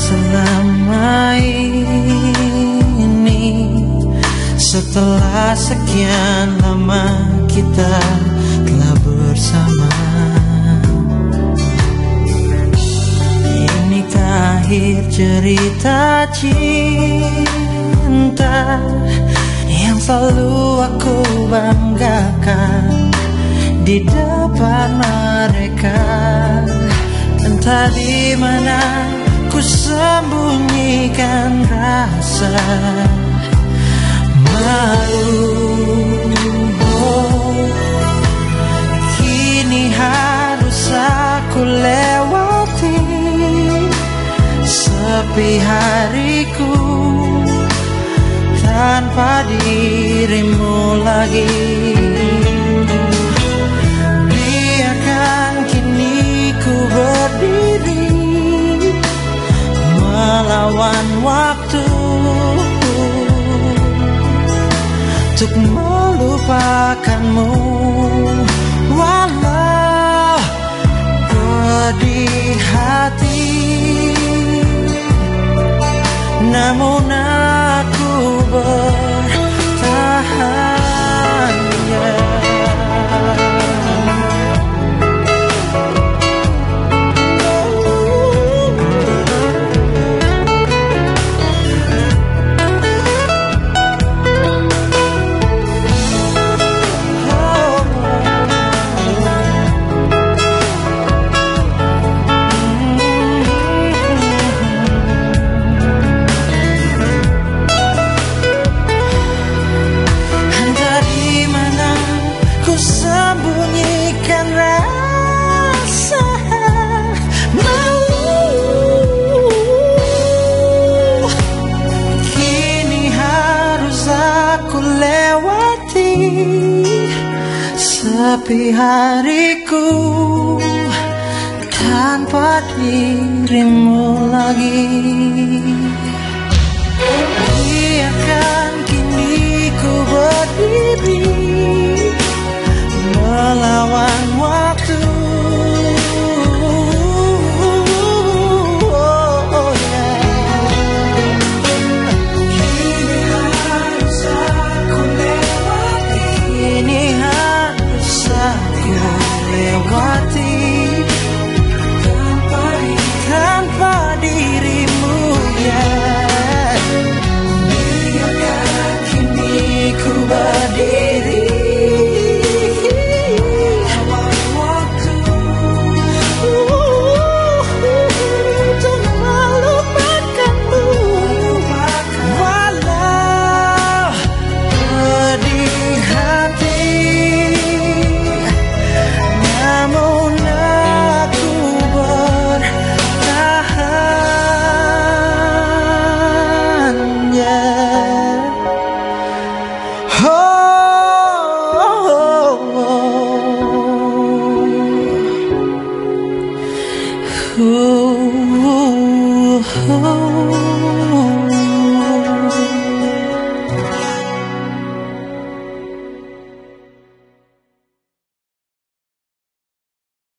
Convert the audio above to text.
selama ini. Setelah sekian lama kita telah bersama. Inikah akhir cerita cinta Yang selalu aku banggakan Di depan mereka? Entah di mana ku sembunyikan rasa malu. Kini harus aku lewati Sepi hariku Tanpa dirimu lagi Untuk melupakanmu. Walau pedih hati Namun Sepi hariku tanpa dirimu lagi cool.